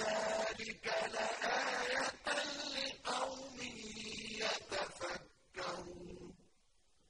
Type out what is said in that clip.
إِذَا